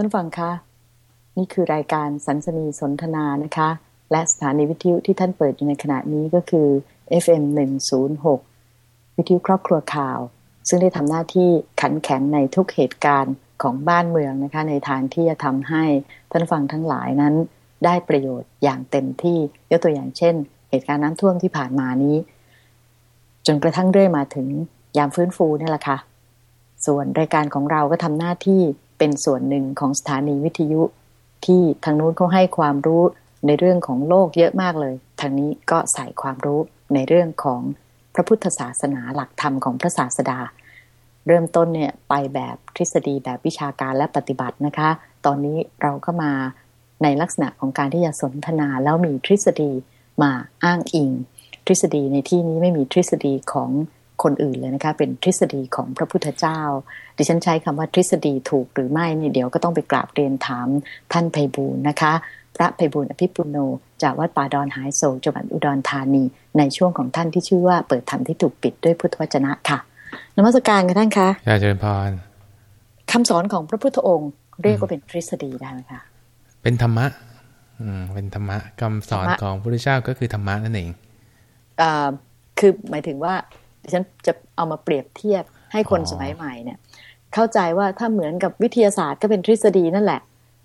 ท่านฟังคะ นี่คือรายการสันสนีสนทนานะคะ และสถานีวิทยุที่ท่านเปิดอยู่ในขณะนี้ก็คือ FM 106 วิทยุครอบครัวข่าว ซึ่งได้ทำหน้าที่ขันแข็งในทุกเหตุการณ์ของบ้านเมืองนะคะ ในทางที่จะทำให้ท่านฟังทั้งหลายนั้น ได้ประโยชน์อย่างเต็มที่ยกตัวอย่างเช่น เหตุการณ์น้ำท่วมที่ผ่านมานี้ จนกระทั่งเรื่อยมาถึงยามฟื้นฟูนี่แหละค่ะ ส่วนรายการของเราก็ทำหน้าที่ เป็นส่วนหนึ่งของสถานีวิทยุ ที่ทางนู้นเขาให้ความรู้ในเรื่องของโลกเยอะมากเลย ทางนี้ก็ใส่ความรู้ในเรื่องของพระพุทธศาสนาหลักธรรมของพระศาสดา เริ่มต้นเนี่ยไปแบบทฤษฎีแบบวิชาการและปฏิบัตินะคะ ตอนนี้เราก็มาในลักษณะของการที่จะสนทนาแล้วมีทฤษฎีมาอ้างอิง ทฤษฎีในที่นี้ไม่มีทฤษฎีของ คนอื่นเลยนะคะ เป็นทฤษฎีของพระพุทธเจ้า ดิฉันใช้คำว่าทฤษฎีถูกหรือไม่นี่เดี๋ยวก็ต้องไปกราบเรียนถามท่านไพบูลย์นะคะ พระไพบูลย์อภิปุโน จากวัดป่าดอนหายโศกจังหวัดอุดรธานี ในช่วงของท่านที่ชื่อว่าเปิดธรรมที่ถูกปิดด้วยพุทธวจนะค่ะนมัสการค่ะท่านคะอาจารย์พรคำสอนของพระพุทธองค์เรียกว่าเป็นทฤษฎีได้ไหมคะเป็นธรรมะอืมเป็นธรรมะคำสอนธรรมะของพระพุทธเจ้าก็คือธรรมะนั่นเองอ่าคือหมายถึงว่าดิ ฉันจะเอามาเปรียบเทียบให้คนอ๋อสมัยใหม่เนี่ย เข้าใจว่าถ้าเหมือนกับวิทยาศาสตร์ก็เป็นทฤษฎีนั่นแหละ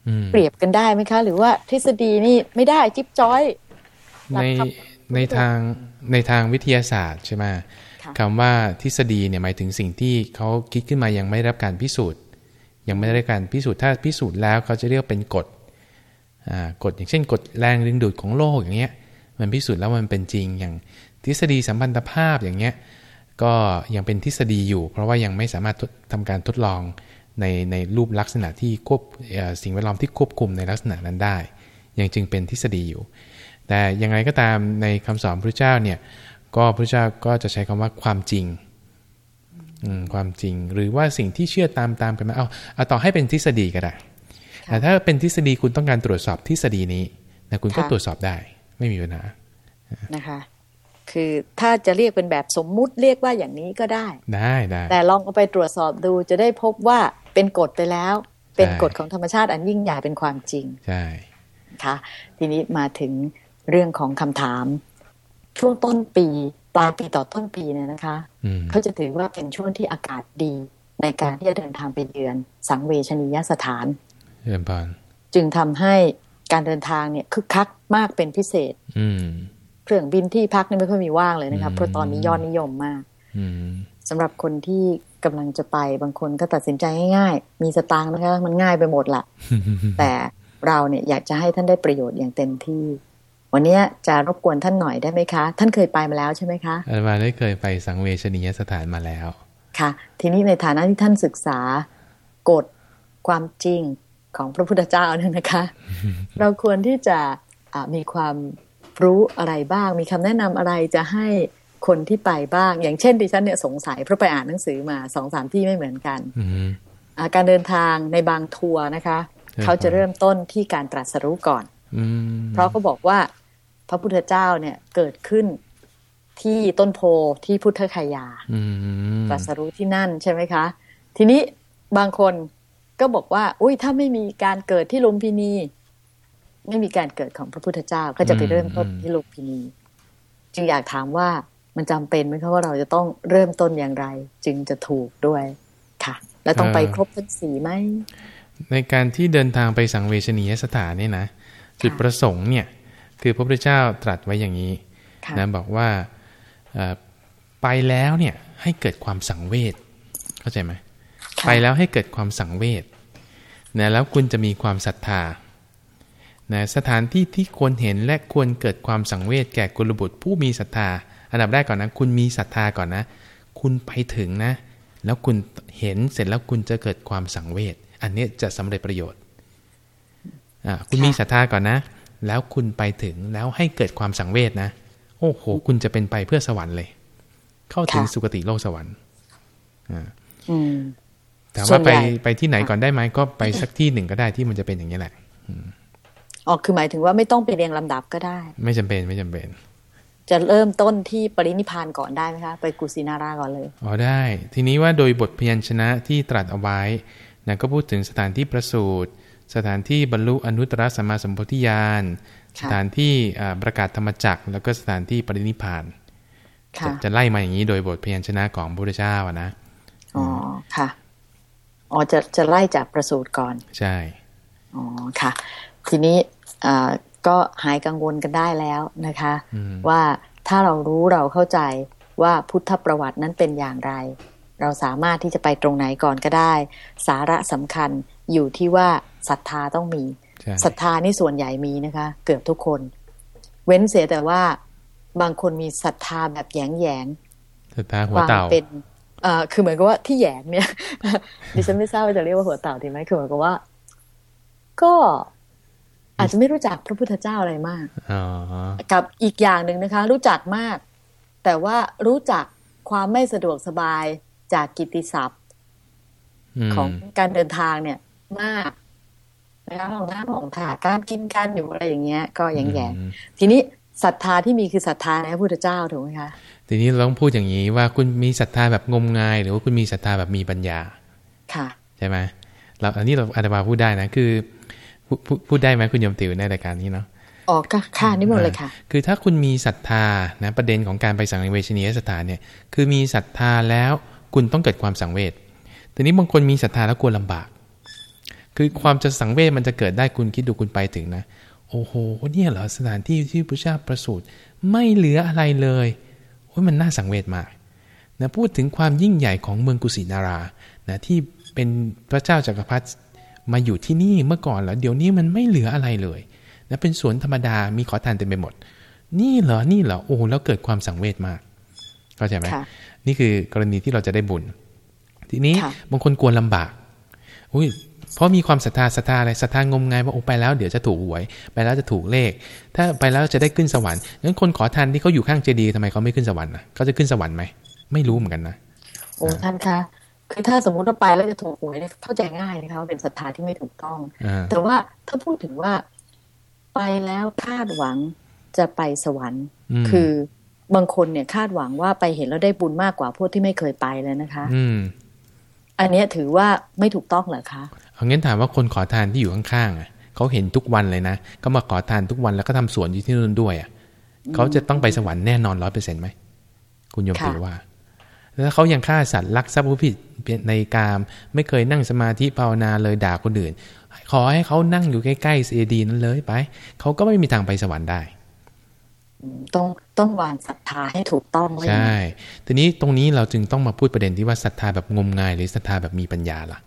อืมเปรียบกันได้ไหมคะ หรือว่าทฤษฎีนี่ไม่ได้จิ๊บจ้อยหลัในกธรรมในทางในทางวิทยาศาสตร์ใช่ไหมค่ะคำว่าทฤษฎีเนี่ยหมายถึงสิ่งที่เขาคิดขึ้นมายังไม่ได้รับการพิสูจน์ ยังไม่ได้รับการพิสูจน์ถ้าพิสูจน์แล้วเขาจะเรียกเป็นกฎอ่ากฎอย่างเช่นกฎแรงดึงดูดของโลกอย่างเงี้ยมันพิสูจน์แล้วมันเป็นจริงอย่างทฤษฎีสัมพันธภาพอย่างเงี้ย ก็ยังเป็นทฤษฎีอยู่ เพราะว่ายังไม่สามารถทดทำการทดลองในในรูปลักษณะที่ควบเอ่อสิ่งแวดล้อมที่ควบคุมในลักษณะนั้นได้ ยังจึงเป็นทฤษฎีอยู่ แต่ยังไงก็ตามในคำสอนพระเจ้าเนี่ยก็พระเจ้าก็จะใช้คำว่าความจริงอืมความจริงหรือว่าสิ่งที่เชื่อตามตามกันมาเอาเอาต่อให้เป็นทฤษฎีก็ได้แต่ถ้าเป็นทฤษฎีคุณต้องการตรวจสอบทฤษฎีนี้นะคุณก็ค่ะตรวจสอบได้ไม่มีปัญหานะคะ คือถ้าจะเรียกเป็นแบบสมมุติเรียกว่าอย่างนี้ก็ได้ ได้ได้แต่ลองเอาไปตรวจสอบดูจะได้พบว่าเป็นกฎไปแล้ว เป็นใช่กฎของธรรมชาติอันยิ่งใหญ่เป็นความจริงใช่นะคะทีนี้มาถึงเรื่องของคำถาม ช่วงต้นปีปลายปีต่อต้นปีเนี่ยนะคะอืมเขาจะถือว่าเป็นช่วงที่อากาศดีในการที่จะเดินทางไปเยือน สังเวชนียสถานเรียนพรจึงทำให้การเดินทางเนี่ยคึกคักมากเป็นพิเศษ อืม เครื่องบินที่พักนี่ไม่ค่อยมีว่างเลยนะคะอืมเพราะตอนนี้ยอดนิยมมากอืมสำหรับคนที่กำลังจะไปบางคนก็ตัดสินใจง่ายๆมีสตางค์นะคะมันง่ายไปหมดละแต่เราเนี่ยอยากจะให้ท่านได้ประโยชน์อย่างเต็มที่ วันนี้จะรบกวนท่านหน่อยได้ไหมคะ ท่านเคยไปมาแล้วใช่ไหมคะอาตมาได้เคยไปสังเวชนียสถานมาแล้ว ค่ะ ทีนี้ในฐานะที่ท่านศึกษากฎความจริงของพระพุทธเจ้าเนี่ยนะคะ เราควรที่จะอ่ามีความ รู้อะไรบ้าง มีคำแนะนำอะไรจะให้คนที่ไปบ้าง อย่างเช่นดิฉันเนี่ยสงสัยเพราะไปอ่านหนังสือมาสองสามที่ไม่เหมือนกันอืมอ่าการเดินทางในบางทัวร์นะคะครับเขาจะเริ่มต้นที่การตรัสรู้ก่อนอืมเพราะเขาบอกว่าพระพุทธเจ้าเนี่ยเกิดขึ้นที่ต้นโพที่พุทธคยาอืมตรัสรู้ที่นั่นใช่ไหมคะ ทีนี้บางคนก็บอกว่า อุ้ยถ้าไม่มีการเกิดที่ลุมพินี ไม่มีการเกิดของพระพุทธเจ้าก็จะไปเริ่มต้นที่ลุมพินี จึงอยากถามว่ามันจำเป็นไหมคะว่าเราจะต้องเริ่มต้นอย่างไร จึงจะถูกด้วยค่ะ แล้วต้องไปครบทั้งสี่ไหมในการที่เดินทางไปสังเวชนียสถานเนี่ยนะจุดประสงค์เนี่ยคือพระพุทธเจ้าตรัสไว้อย่างนี้ค่ะนะบอกว่าเอ่อไปแล้วเนี่ยให้เกิดความสังเวชเข้าใจไหมค่ะไปแล้วให้เกิดความสังเวชนะแล้วคุณจะมีความศรัทธา นะสถานที่ที่ควรเห็นและควรเกิดความสังเวชแก่กุลบุตรผู้มีศรัทธา อันดับแรกก่อนนะ คุณมีศรัทธาก่อนนะ คุณไปถึงนะ แล้วคุณเห็นเสร็จแล้วคุณจะเกิดความสังเวชอันเนี้ยจะสำเร็จประโยชน์อ่าคุณมีศรัทธาก่อนนะ แล้วคุณไปถึงแล้วให้เกิดความสังเวชนะ โอ้โห คุณจะเป็นไปเพื่อสวรรค์เลย เข้าถึงค่ะสุคติโลกสวรรค์อ่าอืมถามส่วว่านไปใหญ่ไปที่ไหนก่อนได้ไหมก็ไปสักที่หนึ่งก็ได้ที่มันจะเป็นอย่างนี้แหละ อ๋อคือหมายถึงว่าไม่ต้องไปเรียงลำดับก็ได้ ไม่จำเป็นไม่จำเป็น จะเริ่มต้นที่ปรินิพพานก่อนได้ไหมคะไปกุสินาราก่อนเลยอ๋อได้ ทีนี้ว่าโดยบทพยัญชนะที่ตรัสเอาไว้นะก็พูดถึงสถานที่ประสูติสถานที่บรรลุอนุตตรสัมมาสัมโพธิญาณสถานที่ประกาศธรรมจักรแล้วก็สถานที่ปรินิพานจะจะไล่มาอย่างนี้โดยบทพยัญชนะของพระพุทธเจ้านะอ๋อค่ะอ๋อจะจะไล่จากประสูตรก่อน ใช่อ๋อค่ะ ทีนี้ ก็หายกังวลกันได้แล้วนะคะ ว่าถ้าเรารู้เราเข้าใจว่าพุทธประวัตินั้นเป็นอย่างไร เราสามารถที่จะไปตรงไหนก่อนก็ได้ สาระสำคัญอยู่ที่ว่าศรัทธาต้องมีศรัทธานี่ส่วนใหญ่มีนะคะ เกือบทุกคน เว้นเสียแต่ว่าบางคนมีศรัทธาแบบแยงแยงศรัทธาหัวเต่าเป็นเอ่อคือเหมือนกับว่าที่แยงเนี่ยดิฉันไม่ทราบว่าจะเรียกว่าหัวเต่าดีไหมคือเหมือนกับว่า ก็ อาจจะไม่รู้จักพระพุทธเจ้าอะไรมากกับอีกอย่างหนึ่งนะคะ รู้จักมาก แต่ว่ารู้จักความไม่สะดวกสบายจากกิติศัพท์ของการเดินทางเนี่ย มากนะคะของน้ำของถาการกินกันอยู่อะไรอย่างเงี้ย ก็ยังแย่ทีนี้ศรัทธาที่มีคือศรัทธาในพระพุทธเจ้าถูกไหมคะทีนี้เราต้องพูดอย่างนี้ว่าคุณมีศรัทธาแบบงมงาย หรือว่าคุณมีศรัทธาแบบมีปัญญา ค่ะ ใช่ไหมเราอันนี้เราอาจจะมาพูดได้นะคือ พูดได้ไหมคุณยมติวในรายการนี้เนาะอ๋อค่ะนี่หมดเลยค่ะ คือถ้าคุณมีศรัทธานะประเด็นของการไปสังเวชนียสถานเนี่ยคือมีศรัทธาแล้วคุณต้องเกิดความสังเวชแต่นี้บางคนมีศรัทธาแล้วกลัวลำบาก คือความจะสังเวชมันจะเกิดได้คุณคิดดูคุณไปถึงนะโอ้โหเนี่ยเหรอสถานที่ที่พระเจ้าประสูติไม่เหลืออะไรเลยโอ้ยมันน่าสังเวชมากนะพูดถึงความยิ่งใหญ่ของเมืองกุสินารานะที่เป็นพระเจ้าจากักรพรรดิ มาอยู่ที่นี่เมื่อก่อนแล้วเดี๋ยวนี้มันไม่เหลืออะไรเลยนะเป็นสวนธรรมดามีขอทานเต็มไปหมด นี่เหรอนี่เหรอโอ้แล้วเกิดความสังเวชมากเข้าใจไหมนี่คือกรณีที่เราจะได้บุญ ทีนี้บางคนกลัวลำบากอุ้ยเพราะมีความศรัทธาศรัทธาอะไรศรัทธางมงายว่าโอ้ไปแล้วเดี๋ยวจะถูกหวย ไปแล้วจะถูกเลข ถ้าไปแล้วจะได้ขึ้นสวรรค์งั้นคนขอทานที่เขาอยู่ข้างเจดีย์ทำไมเขาไม่ขึ้นสวรรค์นะเขาจะขึ้นสวรรค์ไหมไม่รู้เหมือนกันนะโอ้ท่านคะ คือถ้าสมมุติว่าไปแล้วจะถูกหวยเข้าใจง่ายนะคะว่าเป็นศรัทธาที่ไม่ถูกต้อง แต่ว่าถ้าพูดถึงว่าไปแล้วคาดหวังจะไปสวรรค์ คือบางคนเนี่ยคาดหวังว่าไปเห็นแล้วได้บุญมากกว่าพวกที่ไม่เคยไปเลยนะคะอือันนี้ถือว่าไม่ถูกต้องเหรอคะเอางั้นถามว่าคนขอทานที่อยู่ข้างๆอะเขาเห็นทุกวันเลยนะก็มาขอทานทุกวันแล้วก็ทำสวนอยู่ที่นู่นด้วยอะเขาจะต้องไปสวรรค์แน่นอนร้อยเปอร์เซ็นต์ไหมคุณโยมถือว่า แล้วเขายังฆ่าสัตว์ลักทรัพย์ผิดในกาม ไม่เคยนั่งสมาธิภาวนาเลยด่าคนอื่น ขอให้เขานั่งอยู่ใกล้ๆเสียดีนั้นเลยไปเขาก็ไม่มีทางไปสวรรค์ได้ ต้องต้องวางศรัทธาให้ถูกต้องใช่ ทีนี้ตรงนี้เราจึงต้องมาพูดประเด็นที่ว่าศรัทธาแบบงมงาย หรือศรัทธาแบบมีปัญญาล่ะ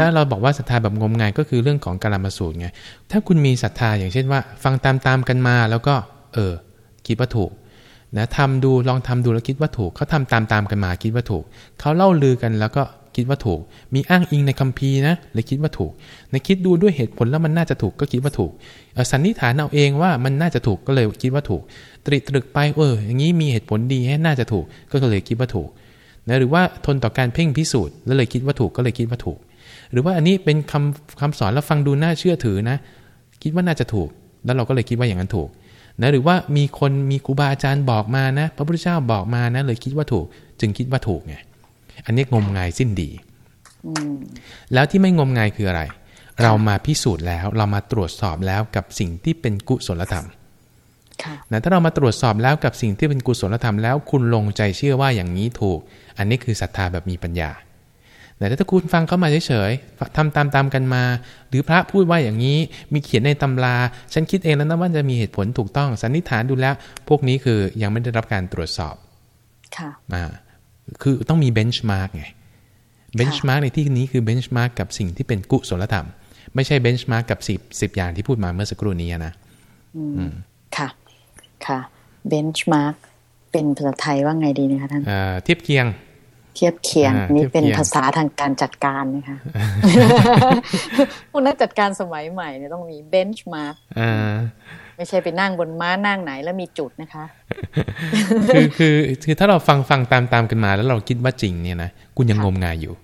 ถ้าเราบอกว่าศรัทธาแบบงมงายก็คือเรื่องของการมาสูตรไง ถ้าคุณมีศรัทธาอย่างเช่นว่า ฟังตามๆกันมาแล้วก็ เออคิดว่าถูก นะทำดูลองทำดูแล้วคิดว่าถูกเขาทำตามตามกันมาคิดว่าถูกเขาเล่าลือกันแล้วก็คิดว่าถูก มีอ้างอิงในคัมภีร์นะเลยคิดว่าถูกในคิดดูด้วยเหตุผลแล้วมันน่าจะถูกก็คิดว่าถูกสันนิษฐานเอาเองว่ามันน่าจะถูกก็เลยคิดว่าถูก ตริตรึกไปเอออย่างนี้มีเหตุผลดีให้น่าจะถูกก็เลยคิดว่าถูกนะหรือว่าทนต่อการเพ่งพิสูจน์แล้วเลยคิดว่าถูกก็เลยคิดว่าถูก หรือว่าอันนี้เป็นคำคำสอนแล้วฟังดูน่าเชื่อถือนะ คิดว่าน่าจะถูก แล้วเราก็เลยคิดว่าอย่างนั้นถูก นะหรือว่ามีคนมีครูบาอาจารย์บอกมานะ พระพุทธเจ้าบอกมานะ เลยคิดว่าถูก จึงคิดว่าถูกไงอันนี้งมงายสิ้นดีแล้วที่ไม่งมงายคืออะไร เรามาพิสูจน์แล้ว เรามาตรวจสอบแล้วกับสิ่งที่เป็นกุศลธรรมนะถ้าเรามาตรวจสอบแล้วกับสิ่งที่เป็นกุศลธรรมแล้ว คุณลงใจเชื่อว่าอย่างนี้ถูก อันนี้คือศรัทธาแบบมีปัญญา แต่ถ้าคุณฟังเข้ามาเฉยๆทำตามๆกันมา หรือพระพูดว่าอย่างนี้มีเขียนในตำรา ฉันคิดเองแล้วนะว่าจะมีเหตุผลถูกต้องสันนิษฐานดูแล้ว พวกนี้คือยังไม่ได้รับการตรวจสอบ ค่ะอ่าคือต้องมี benchmark ไง benchmark ในที่นี้คือ benchmark กับสิ่งที่เป็นกุศลธรรม ไม่ใช่ benchmark กับสิบสิบอย่างที่พูดมาเมื่อสักครู่นี้นะอืมค่ะ ค่ะ benchmark เป็นภาษาไทยว่าไงดีนะคะท่านเทียบเคียง เทียบเคียงนี่เป็นภาษาทางการจัดการนะคะพวกนักจัดการสมัยใหม่เนี่ยต้องมี benchmarkไม่ใช่ไปนั่งบนม้านั่งไหนแล้วมีจุดนะคะ คือคือคือถ้าเราฟังฟังตามตามกันมา แล้วเราคิดว่าจริงเนี่ยนะคุณยังงมงายอยู่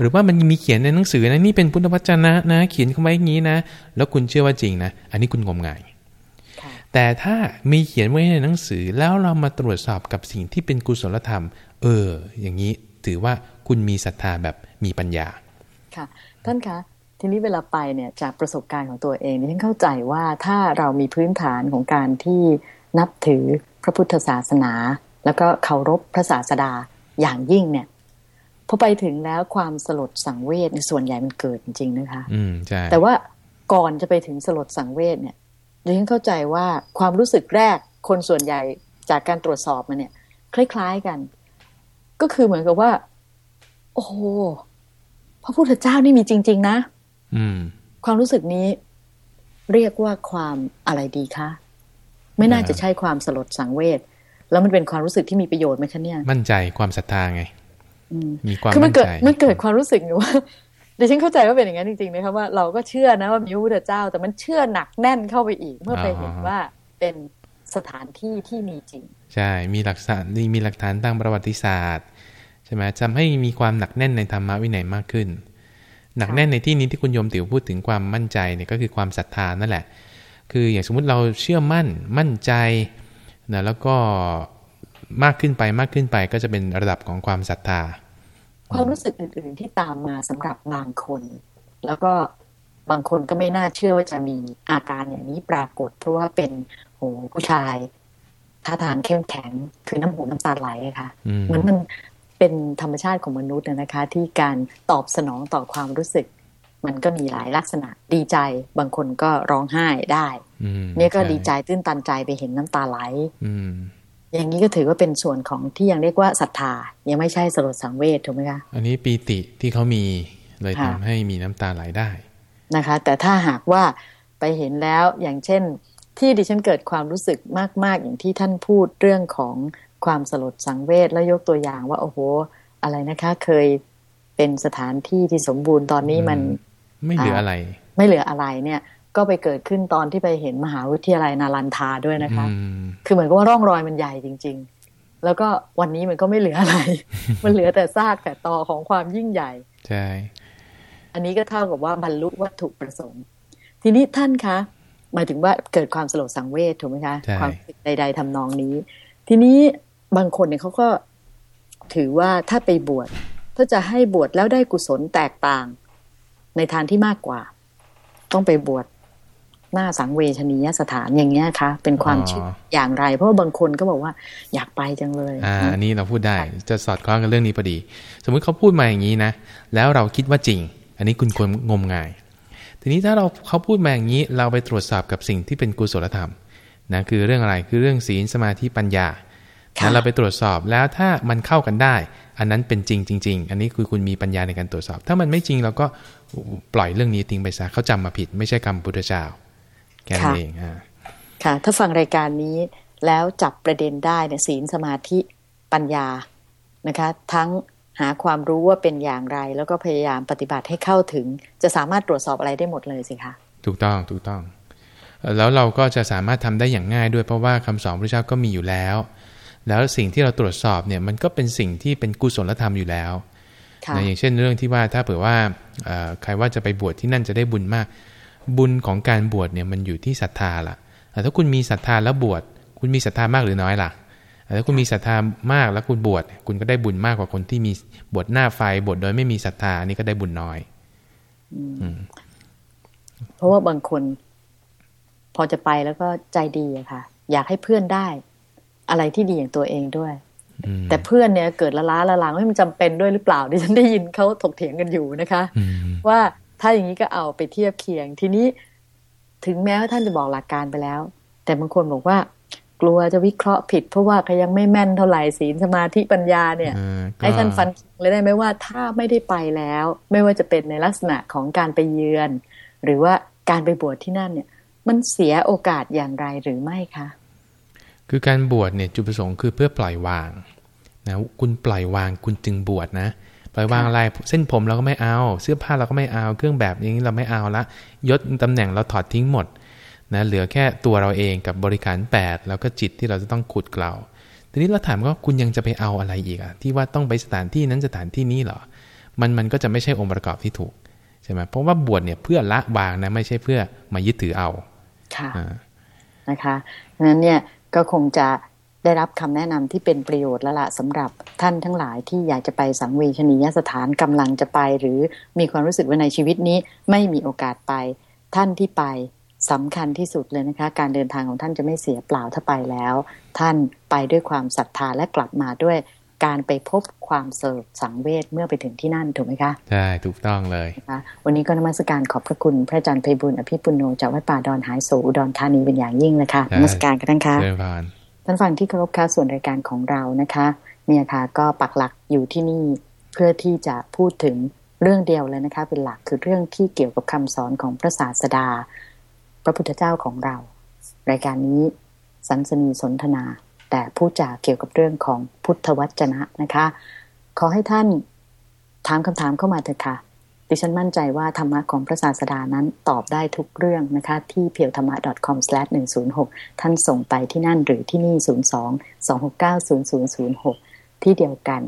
หรือว่ามันมีเขียนในหนังสือนะนี่เป็นพุทธวจนะนะ เขียนเข้าไว้อย่างนี้นะ แล้วคุณเชื่อว่าจริงนะ อันนี้คุณงมงายแต่ถ้ามีเขียนไว้ในหนังสือแล้วเรามาตรวจสอบกับสิ่งที่เป็นกุศลธรรม เออ อย่างนี้ถือว่าคุณมีศรัทธาแบบมีปัญญา ค่ะ ท่านคะทีนี้เวลาไปเนี่ยจากประสบการณ์ของตัวเองดิฉันเข้าใจว่าถ้าเรามีพื้นฐานของการที่นับถือพระพุทธศาสนา แล้วก็เคารพพระศาสดาอย่างยิ่งเนี่ยพอไปถึงแล้วความสลดสังเวชในส่วนใหญ่มันเกิดจริงๆนะคะ อืมใช่แต่ว่าก่อนจะไปถึงสลดสังเวชเนี่ยดิฉันเข้าใจว่าความรู้สึกแรกคนส่วนใหญ่จากการตรวจสอบมาเนี่ย คล้าย ๆกัน ก็คือเหมือนกับว่า โอ้โหพระพุทธเจ้านี่มีจริง ๆ นะอืมความรู้สึกนี้เรียกว่าความอะไรดีคะ ไม่น่าอ่าจะใช่ความสลดสังเวชแล้วมันเป็นความรู้สึกที่มีประโยชน์ไหมคะเนี่ย มั่นใจความศรัทธาไงอืมมีความคือมันมั่นเกิดใจมันเกิดความรู้สึกอยู่ว่าดิฉันเข้าใจว่าเป็นอย่างนั้นจริงๆนะคะว่าเราก็เชื่อนะว่ามีพระพุทธเจ้า แต่มันเชื่อหนักแน่นเข้าไปอีกเมื่อไปเห็นว่าเป็น สถานที่ที่มีจริง ใช่ มีหลักฐานมีหลักฐานทางประวัติศาสตร์ใช่ไหมทำให้มีความหนักแน่นในธรรมวินัยมากขึ้น หนักแน่นในที่นี้ที่คุณโยมติ๋วพูดถึงความมั่นใจเนี่ยก็คือความศรัทธานั่นแหละ คืออย่างสมมุติเราเชื่อมั่นมั่นใจนะแล้วก็มากขึ้นไปมากขึ้นไปก็จะเป็นระดับของความศรัทธา ความรู้สึกอื่นๆที่ตามมาสำหรับบางคน แล้วก็ บางคนก็ไม่น่าเชื่อว่าจะมีอาการอย่างนี้ปรากฏ เพราะว่าเป็นโหผู้ชายท่าทางเข้มแข็งคือน้ำหูน้ำตาไหลอะค่ะอืมมันมันเป็นธรรมชาติของมนุษย์น่ะนะคะ ที่การตอบสนองต่อความรู้สึก มันก็มีหลายลักษณะดีใจ บางคนก็ร้องไห้ได้อืมเนี่ยก็ช่ดีใจตื้นตันใจไปเห็นน้ำตาไหลอืมอย่างนี้ก็ถือว่าเป็นส่วนของที่ยังเรียกว่าศรัทธา ยังไม่ใช่สลดสังเวชถูกไหมคะ อันนี้ปีติที่เขามีเลยค่ะทำให้มีน้ำตาไหลได้ นะคะ แต่ถ้าหากว่าไปเห็นแล้วอย่างเช่น ที่ดิฉันเกิดความรู้สึกมาก ๆ อย่างที่ท่านพูดเรื่องของความสลดสังเวชแล้วยกตัวอย่างว่าโอ้โห อะไรนะคะ เคยเป็นสถานที่ที่สมบูรณ์ตอนนี้มันไม่เหลืออะไร ไม่เหลืออะไรเนี่ย ก็ไปเกิดขึ้นตอนที่ไปเห็นมหาวิทยาลัยนารันทาด้วยนะคะอืมคือเหมือนกับว่าร่องรอยมันใหญ่จริง ๆ แล้วก็วันนี้มันก็ไม่เหลืออะไร มันเหลือแต่ซากแต่ตอของความยิ่งใหญ่ ใช่ อันนี้ก็เท่ากับว่าบรรลุวัตถุประสงค์ ทีนี้ท่านคะหมายถึงว่าเกิดความสลดสังเวชถูกไหมคะใช่ความรู้สึกใด ๆทำนองนี้ ทีนี้บางคนเนี่ยเขาก็ถือว่าถ้าไปบวชถ้าจะให้บวชแล้วได้กุศลแตกต่าง ในทางที่มากกว่า ต้องไปบวชหน้าสังเวชนียสถานอย่างเงี้ยคะเป็นความเชื่ออย่างไร เพราะว่าบางคนก็บอกว่าอยากไปจังเลยอ่าอันนี้เราพูดได้จะสอดคล้องกับเรื่องนี้พอดี สมมุติเขาพูดมาอย่างนี้นะแล้วเราคิดว่าจริง อันนี้คุณควรงมงาย ทีนี้ถ้าเราเขาพูดมาอย่างนี้เราไปตรวจสอบกับสิ่งที่เป็นกุศลธรรมนะคือเรื่องอะไรคือเรื่องศีลสมาธิปัญญาค่ะนะเราไปตรวจสอบแล้วถ้ามันเข้ากันได้ อันนั้นเป็นจริงจริงๆ อันนี้คือคุณมีปัญญาในการตรวจสอบ ถ้ามันไม่จริงเราก็ปล่อยเรื่องนี้ทิ้งไปซะเขาจำมาผิด ไม่ใช่กรรมพุทธเจ้าแค่นั้นเองอ่าค่ะ ถ้าฟังรายการนี้แล้วจับประเด็นได้เนี่ยศีลสมาธิปัญญานะคะ ทั้ง หาความรู้ว่าเป็นอย่างไร แล้วก็พยายามปฏิบัติให้เข้าถึง จะสามารถตรวจสอบอะไรได้หมดเลยสิคะถูกต้องถูกต้องเอ่อแล้วเราก็จะสามารถทำได้อย่างง่ายด้วยเพราะว่าคำสอนพระเจ้าก็มีอยู่แล้ว แล้วสิ่งที่เราตรวจสอบเนี่ยมันก็เป็นสิ่งที่เป็นกุศลธรรมอยู่แล้วค่ะนะอย่างเช่นเรื่องที่ว่าถ้าเผื่อว่าเอ่อใครว่าจะไปบวชที่นั่นจะได้บุญมาก บุญของการบวชเนี่ยมันอยู่ที่ศรัทธาล่ะแต่ถ้าคุณมีศรัทธาแล้วบวชคุณมีศรัทธามากหรือน้อยล่ะ แต่ถ้าคุณมีศรัทธามากแล้วคุณบวชคุณก็ได้บุญมากกว่าคนที่มีบวชหน้าไฟบวชโดยไม่มีศรัทธาอันนี่ก็ได้บุญน้อยเพราะว่าบางคน พอจะไปแล้วก็ใจดีอะค่ะ อยากให้เพื่อนได้ อะไรที่ดีอย่างตัวเองด้วยอืมแต่เพื่อนเนี่ยเกิดละล้าละลางว่ามันจำเป็นด้วยหรือเปล่าดิฉันได้ยินเขาถกเถียงกันอยู่นะคะอืมว่าถ้าอย่างนี้ก็เอาไปเทียบเคียงทีนี้ ถึงแม้ว่าท่านจะบอกหลักการไปแล้ว แต่บางคนบอกว่า กลัวจะวิเคราะห์ผิด เพราะว่าเขายังไม่แม่นเท่าไหร่ศีลสมาธิปัญญาเนี่ยอ่าก็ให้ท่านฟันธงเลยได้ไหมว่าถ้าไม่ได้ไปแล้ว ไม่ว่าจะเป็นในลักษณะของการไปเยือน หรือว่าการไปบวชที่นั่นเนี่ย มันเสียโอกาสอย่างไรหรือไม่คะคือการบวชเนี่ยจุดประสงค์คือเพื่อปล่อยวางนะคุณปล่อยวางคุณจึงบวชนะปล่อยวางอะไรเส้นผมเราก็ไม่เอา เสื้อผ้าเราก็ไม่เอาเครื่องแบบอย่างนี้เราไม่เอาละยศตำแหน่งเราถอดทิ้งหมด นะเหลือแค่ตัวเราเองกับบริการ 8 แล้วก็จิตที่เราจะต้องขุดเกลาทีนี้เราถามว่าคุณยังจะไปเอาอะไรอีกอะที่ว่าต้องไปสถานที่นั้นสถานที่นี้เหรอมันมันก็จะไม่ใช่องค์ประกอบที่ถูกใช่ไหมเพราะว่าบวชเนี่ยเพื่อละวางนะไม่ใช่เพื่อมายึดถือเอาค่ะอ่านะคะดังนั้นเนี่ยก็คงจะได้รับคำแนะนำที่เป็นประโยชน์แล้วละสำหรับท่านทั้งหลายที่อยากจะไปสังเวชนียสถานกำลังจะไป หรือมีความรู้สึกว่าในชีวิตนี้ไม่มีโอกาสไปท่านที่ไป สำคัญที่สุดเลยนะคะ การเดินทางของท่านจะไม่เสียเปล่าถ้าไปแล้ว ท่านไปด้วยความศรัทธาและกลับมาด้วยการไปพบความสงบสังเวชเมื่อไปถึงที่นั่นถูกไหมคะใช่ถูกต้องเลยนะคะวันนี้ก็นมัสการขอบพระคุณพระอาจารย์ไพบุญอภิปุโนจากวัดป่าดอนหายโศอุดรธานีเป็นอย่างยิ่งเลยค่ะนมัสการกันทั้งค่ะท่านฟังที่เคารพค่ะส่วนรายการของเรานะคะเนี่ยค่ะก็ปักหลักอยู่ที่นี่เพื่อที่จะพูดถึงเรื่องเดียวเลยนะคะ เป็นหลักคือเรื่องที่เกี่ยวกับคำสอนของพระศาสดา พระพุทธเจ้าของเรา รายการนี้สันสนีสนทนา แต่พูดจาเกี่ยวกับเรื่องของพุทธวจนะนะคะ ขอให้ท่านถามคำถามเข้ามาเถอะค่ะ ดิฉันมั่นใจว่าธรรมะของพระศาสดานั้นตอบได้ทุกเรื่องนะคะ ที่เพียวธรรมะ .com/106 ท่านส่งไปที่นั่นหรือที่นี่ 02-269-0006 ที่เดียวกัน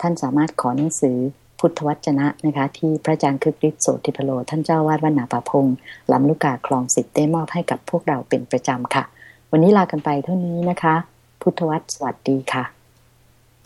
ท่านสามารถขอหนังสือ พุทธวจนะนะคะที่พระอาจารย์คึกฤทธิ์โสติพโล ท่านเจ้าวาดวัดนาป่าพงลำลูกกาคลองสิทธิ์ได้มอบให้กับพวกเราเป็นประจำค่ะ วันนี้ลากันไปเท่านี้นะคะ พุทธวัตรสวัสดีค่ะ